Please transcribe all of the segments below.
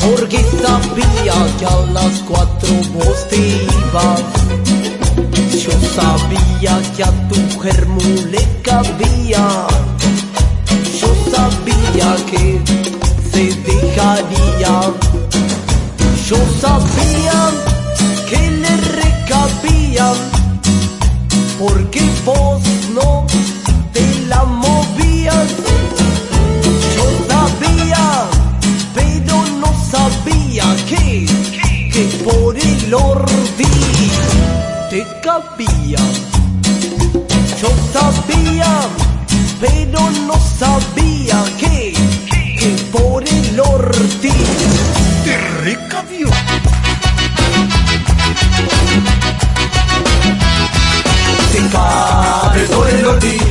porque sabía que a las cuatro vos te ibas. Yo sabía que a tu germo le cabía. Yo sabía que se dejaría. Yo sabía que le recabía. Porque vos por el ortiz te cabía. Yo sabía, pero no sabía que, que por el ortiz te recabió. Te cabe por el ortiz,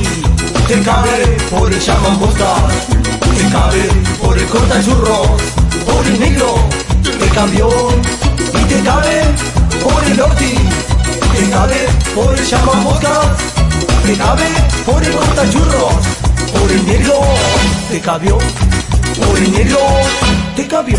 te cabe por el chamambosta, te cabe por el corta churros, por el negro, te cambió y te cabe por el ortiz, te cabe por el chamamoscas, te cabe por el corta churros, por el negro, te cabió, por el negro, te cabió.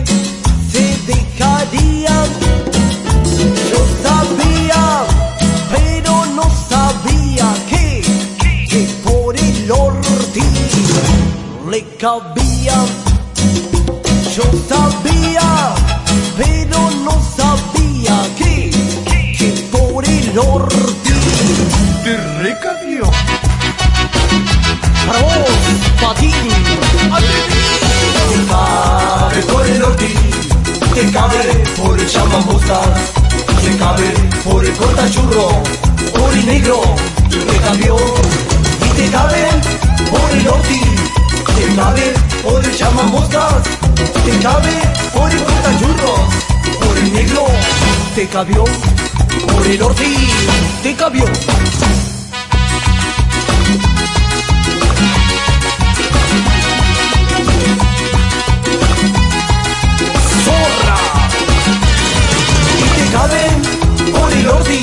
le cabía. Yo sabía, pero no sabía te cabe por el cortachurro, por el negro, te cabió por el ortiz, te cabió. zorra. Y te cabe por el ortiz,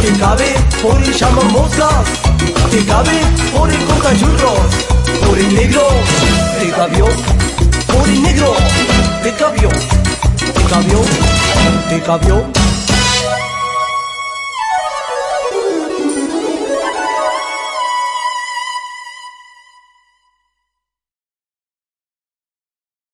te cabe por el chamamoscas, te cabe por el cortachurros, por el negro, te cabió, el negro, te cabió, te cabió, te cabió.